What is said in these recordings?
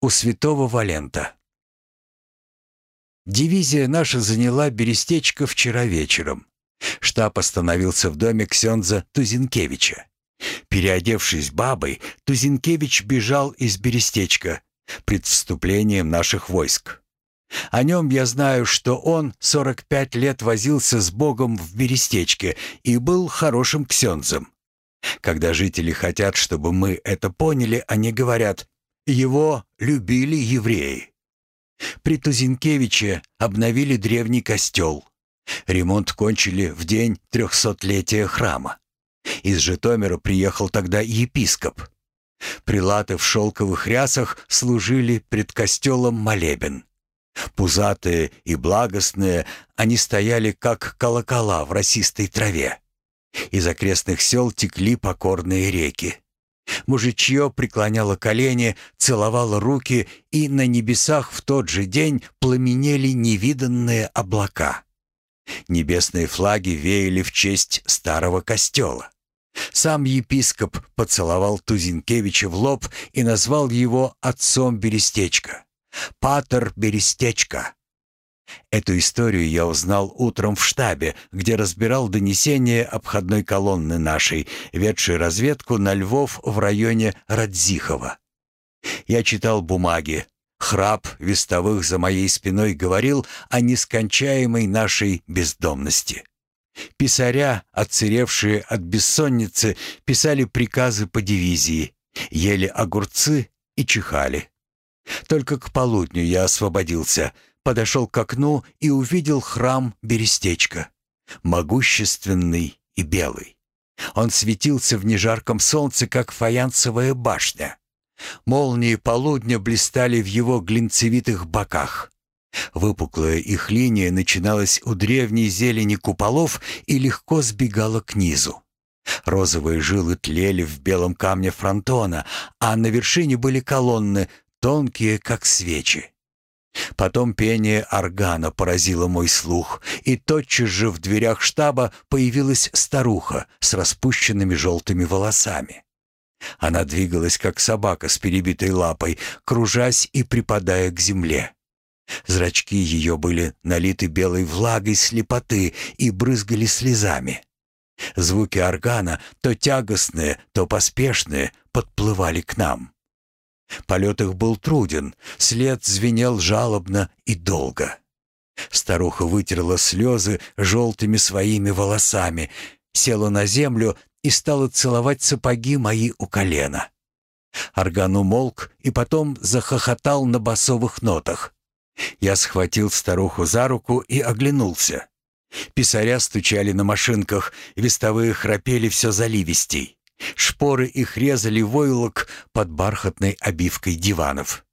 у святого Валента. Дивизия наша заняла Берестечко вчера вечером. Штаб остановился в доме Ксенза Тузинкевича. Переодевшись бабой, Тузинкевич бежал из Берестечка пред вступлением наших войск. О нем я знаю, что он 45 лет возился с Богом в Берестечке и был хорошим ксензом. Когда жители хотят, чтобы мы это поняли, они говорят «его любили евреи». При Тузинкевиче обновили древний костел. Ремонт кончили в день трехсотлетия храма. Из Житомира приехал тогда епископ. Прилаты в шелковых рясах служили пред костелом молебен. Пузатые и благостные, они стояли, как колокола в росистой траве. Из окрестных сел текли покорные реки. Мужичье преклоняло колени, целовало руки, и на небесах в тот же день пламенели невиданные облака. Небесные флаги веяли в честь старого костела. Сам епископ поцеловал Тузинкевича в лоб и назвал его отцом Берестечка. «Патер Берестечка». Эту историю я узнал утром в штабе, где разбирал донесение обходной колонны нашей, ведшей разведку на Львов в районе Радзихова. Я читал бумаги. Храп вестовых за моей спиной говорил о нескончаемой нашей бездомности. Писаря, отсыревшие от бессонницы, писали приказы по дивизии, ели огурцы и чихали. Только к полудню я освободился — подошел к окну и увидел храм Берестечка, могущественный и белый. Он светился в нежарком солнце, как фаянсовая башня. Молнии полудня блистали в его глинцевитых боках. Выпуклая их линия начиналась у древней зелени куполов и легко сбегала к низу. Розовые жилы тлели в белом камне фронтона, а на вершине были колонны, тонкие, как свечи. Потом пение органа поразило мой слух, и тотчас же в дверях штаба появилась старуха с распущенными желтыми волосами. Она двигалась, как собака с перебитой лапой, кружась и припадая к земле. Зрачки ее были налиты белой влагой слепоты и брызгали слезами. Звуки органа, то тягостные, то поспешные, подплывали к нам. Полет их был труден, след звенел жалобно и долго. Старуха вытерла слезы желтыми своими волосами, села на землю и стала целовать сапоги мои у колена. Орган умолк и потом захохотал на басовых нотах. Я схватил старуху за руку и оглянулся. Писаря стучали на машинках, вестовые храпели все заливистей. Шпоры их резали войлок под бархатной обивкой диванов.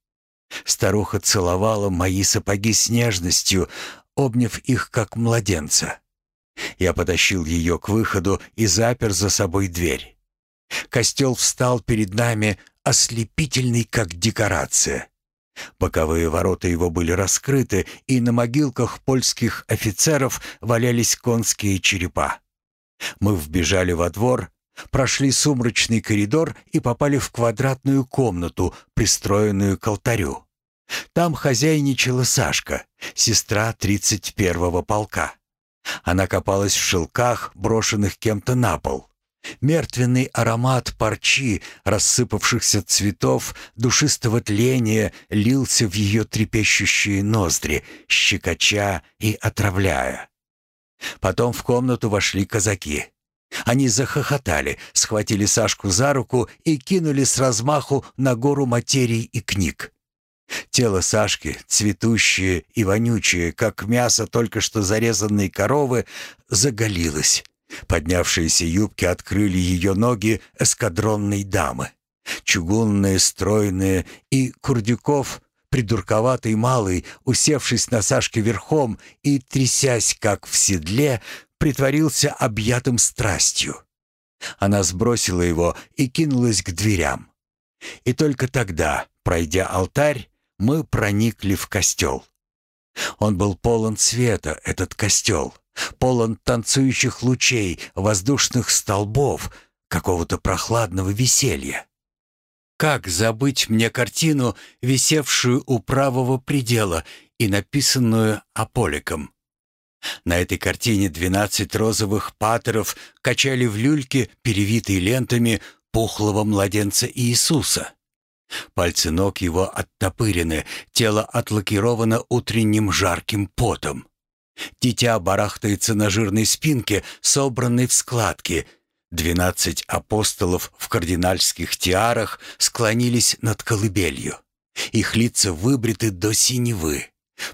Старуха целовала мои сапоги с нежностью, обняв их как младенца. Я потащил ее к выходу и запер за собой дверь. Костел встал перед нами, ослепительный, как декорация. Боковые ворота его были раскрыты, и на могилках польских офицеров валялись конские черепа. Мы вбежали во двор, Прошли сумрачный коридор и попали в квадратную комнату, пристроенную к алтарю. Там хозяйничала Сашка, сестра 31-го полка. Она копалась в шелках, брошенных кем-то на пол. Мертвенный аромат парчи, рассыпавшихся цветов, душистого тления лился в ее трепещущие ноздри, щекоча и отравляя. Потом в комнату вошли казаки. Они захохотали, схватили Сашку за руку и кинули с размаху на гору материй и книг. Тело Сашки, цветущее и вонючее, как мясо только что зарезанной коровы, заголилось. Поднявшиеся юбки открыли ее ноги эскадронной дамы. Чугунные, стройные, и Курдюков, придурковатый малый, усевшись на Сашке верхом и трясясь, как в седле, притворился объятым страстью. Она сбросила его и кинулась к дверям. И только тогда, пройдя алтарь, мы проникли в костел. Он был полон света, этот костел, полон танцующих лучей, воздушных столбов, какого-то прохладного веселья. Как забыть мне картину, висевшую у правого предела и написанную Аполиком? На этой картине двенадцать розовых патеров качали в люльке, перевитые лентами, пухлого младенца Иисуса. Пальцы ног его оттопырены, тело отлакировано утренним жарким потом. Дитя барахтается на жирной спинке, собранной в складки. Двенадцать апостолов в кардинальских тиарах склонились над колыбелью. Их лица выбриты до синевы.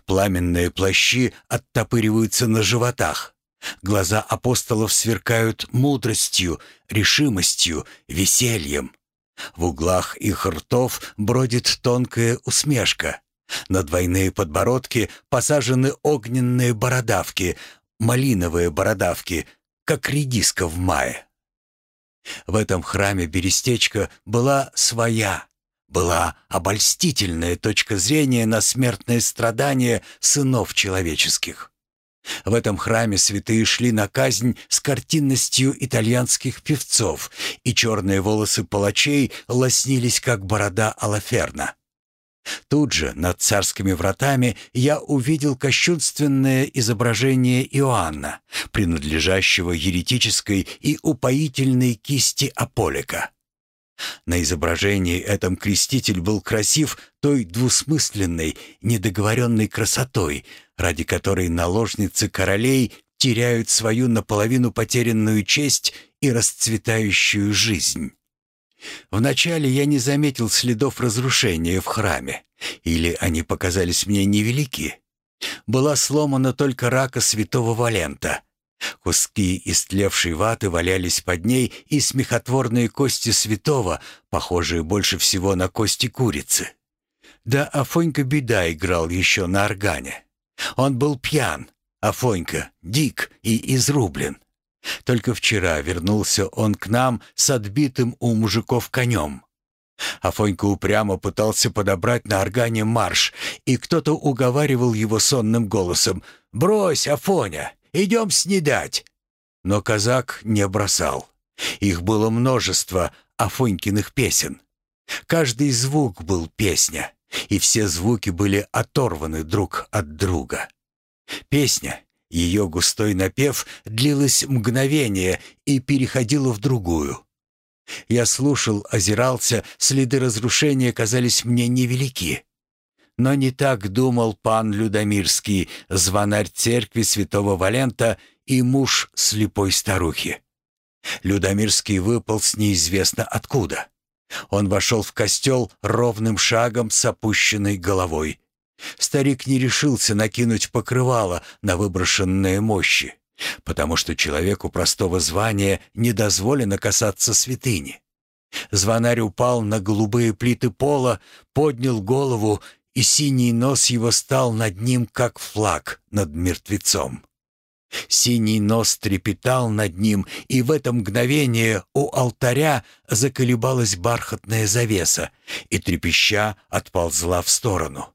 Пламенные плащи оттопыриваются на животах. Глаза апостолов сверкают мудростью, решимостью, весельем. В углах их ртов бродит тонкая усмешка. На двойные подбородки посажены огненные бородавки, малиновые бородавки, как редиска в мае. В этом храме Берестечка была своя, была обольстительная точка зрения на смертные страдания сынов человеческих. В этом храме святые шли на казнь с картинностью итальянских певцов, и черные волосы палачей лоснились, как борода Алаферна. Тут же, над царскими вратами, я увидел кощунственное изображение Иоанна, принадлежащего еретической и упоительной кисти Аполика. На изображении этом креститель был красив той двусмысленной, недоговоренной красотой, ради которой наложницы королей теряют свою наполовину потерянную честь и расцветающую жизнь. Вначале я не заметил следов разрушения в храме, или они показались мне невелики. Была сломана только рака святого Валента — Куски истлевшей ваты валялись под ней и смехотворные кости святого, похожие больше всего на кости курицы. Да Афонька Беда играл еще на органе. Он был пьян, Афонька дик и изрублен. Только вчера вернулся он к нам с отбитым у мужиков конем. Афонька упрямо пытался подобрать на органе марш, и кто-то уговаривал его сонным голосом «Брось, Афоня, Идем снедать!» Но казак не бросал. Их было множество Афонькиных песен. Каждый звук был песня, и все звуки были оторваны друг от друга. Песня, ее густой напев, длилась мгновение и переходила в другую. Я слушал, озирался, следы разрушения казались мне невелики. Но не так думал пан Людомирский, звонарь церкви святого Валента и муж слепой старухи. Людомирский выпал с неизвестно откуда. Он вошел в костел ровным шагом с опущенной головой. Старик не решился накинуть покрывало на выброшенные мощи, потому что человеку простого звания не дозволено касаться святыни. Звонарь упал на голубые плиты пола, поднял голову и синий нос его стал над ним, как флаг над мертвецом. Синий нос трепетал над ним, и в это мгновение у алтаря заколебалась бархатная завеса, и трепеща отползла в сторону.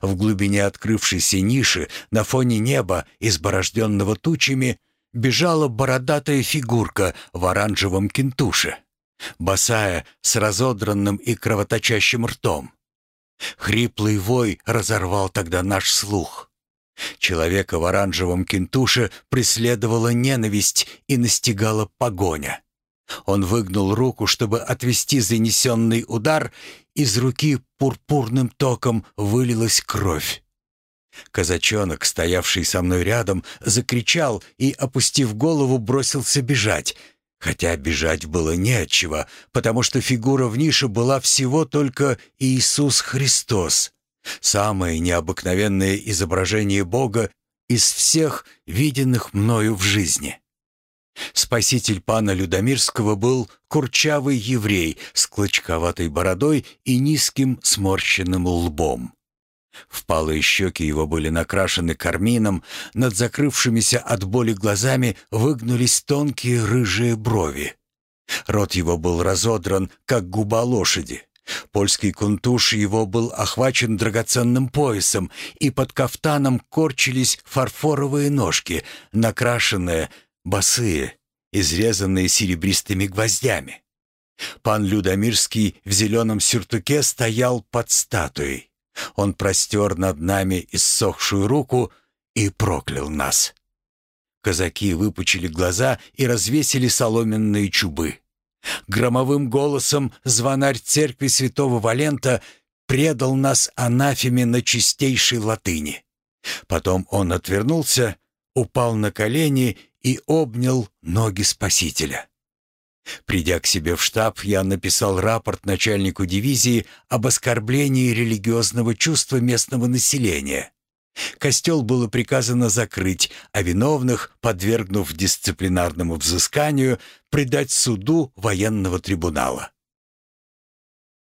В глубине открывшейся ниши, на фоне неба, изборожденного тучами, бежала бородатая фигурка в оранжевом кентуше, босая, с разодранным и кровоточащим ртом. Хриплый вой разорвал тогда наш слух. Человека в оранжевом кентуше преследовала ненависть и настигала погоня. Он выгнул руку, чтобы отвести занесенный удар, из руки пурпурным током вылилась кровь. Казачонок, стоявший со мной рядом, закричал и, опустив голову, бросился бежать, Хотя бежать было нечего, потому что фигура в нише была всего только Иисус Христос, самое необыкновенное изображение Бога из всех виденных мною в жизни. Спаситель пана Людомирского был курчавый еврей с клочковатой бородой и низким сморщенным лбом. Впалые щеки его были накрашены кармином, над закрывшимися от боли глазами выгнулись тонкие рыжие брови. Рот его был разодран, как губа лошади. Польский кунтуш его был охвачен драгоценным поясом, и под кафтаном корчились фарфоровые ножки, накрашенные, босые, изрезанные серебристыми гвоздями. Пан Людомирский в зеленом сюртуке стоял под статуей. Он простер над нами иссохшую руку и проклял нас. Казаки выпучили глаза и развесили соломенные чубы. Громовым голосом звонарь церкви святого Валента предал нас анафеме на чистейшей латыни. Потом он отвернулся, упал на колени и обнял ноги Спасителя. Придя к себе в штаб, я написал рапорт начальнику дивизии об оскорблении религиозного чувства местного населения. Костел было приказано закрыть, а виновных, подвергнув дисциплинарному взысканию, предать суду военного трибунала.